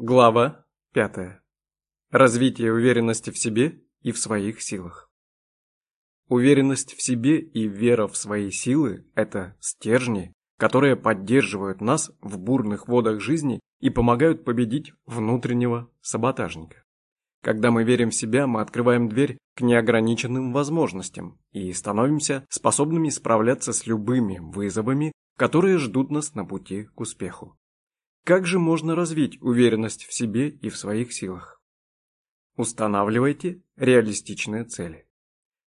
Глава 5. Развитие уверенности в себе и в своих силах. Уверенность в себе и вера в свои силы – это стержни, которые поддерживают нас в бурных водах жизни и помогают победить внутреннего саботажника. Когда мы верим в себя, мы открываем дверь к неограниченным возможностям и становимся способными справляться с любыми вызовами, которые ждут нас на пути к успеху. Как же можно развить уверенность в себе и в своих силах? Устанавливайте реалистичные цели.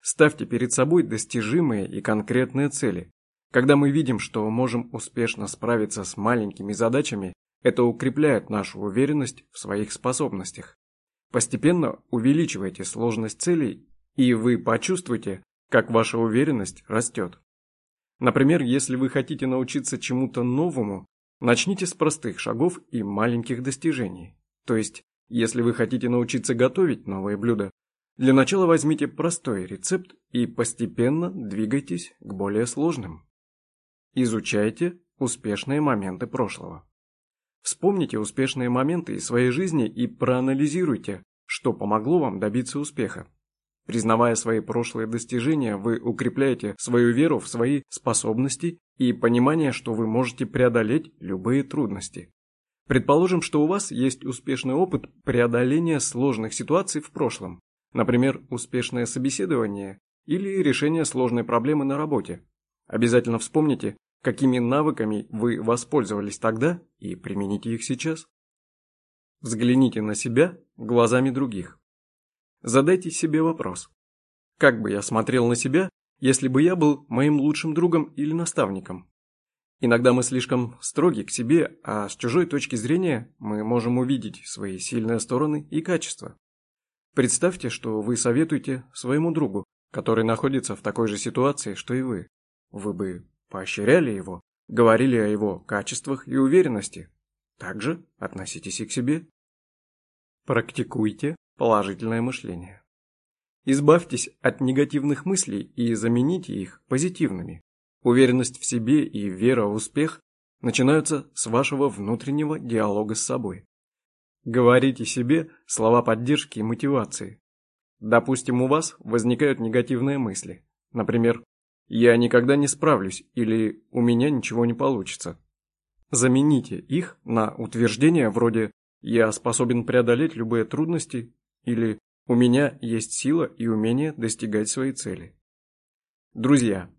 Ставьте перед собой достижимые и конкретные цели. Когда мы видим, что можем успешно справиться с маленькими задачами, это укрепляет нашу уверенность в своих способностях. Постепенно увеличивайте сложность целей, и вы почувствуете, как ваша уверенность растет. Например, если вы хотите научиться чему-то новому, Начните с простых шагов и маленьких достижений. То есть, если вы хотите научиться готовить новое блюдо, для начала возьмите простой рецепт и постепенно двигайтесь к более сложным. Изучайте успешные моменты прошлого. Вспомните успешные моменты из своей жизни и проанализируйте, что помогло вам добиться успеха. Признавая свои прошлые достижения, вы укрепляете свою веру в свои способности и понимание, что вы можете преодолеть любые трудности. Предположим, что у вас есть успешный опыт преодоления сложных ситуаций в прошлом, например, успешное собеседование или решение сложной проблемы на работе. Обязательно вспомните, какими навыками вы воспользовались тогда и примените их сейчас. Взгляните на себя глазами других. Задайте себе вопрос. Как бы я смотрел на себя, если бы я был моим лучшим другом или наставником? Иногда мы слишком строги к себе, а с чужой точки зрения мы можем увидеть свои сильные стороны и качества. Представьте, что вы советуете своему другу, который находится в такой же ситуации, что и вы. Вы бы поощряли его, говорили о его качествах и уверенности. Также относитесь и к себе. Практикуйте Положительное мышление. Избавьтесь от негативных мыслей и замените их позитивными. Уверенность в себе и вера в успех начинаются с вашего внутреннего диалога с собой. Говорите себе слова поддержки и мотивации. Допустим, у вас возникают негативные мысли. Например, «я никогда не справлюсь» или «у меня ничего не получится». Замените их на утверждения вроде «я способен преодолеть любые трудности или «У меня есть сила и умение достигать своей цели». Друзья,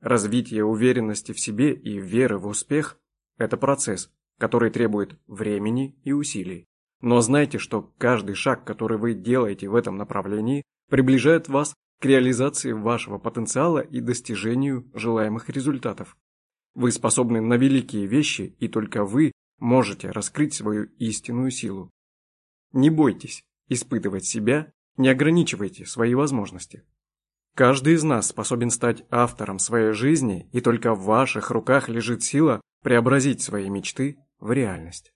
развитие уверенности в себе и веры в успех – это процесс, который требует времени и усилий. Но знайте, что каждый шаг, который вы делаете в этом направлении, приближает вас к реализации вашего потенциала и достижению желаемых результатов. Вы способны на великие вещи, и только вы можете раскрыть свою истинную силу. Не бойтесь, испытывать себя, не ограничивайте свои возможности. Каждый из нас способен стать автором своей жизни, и только в ваших руках лежит сила преобразить свои мечты в реальность.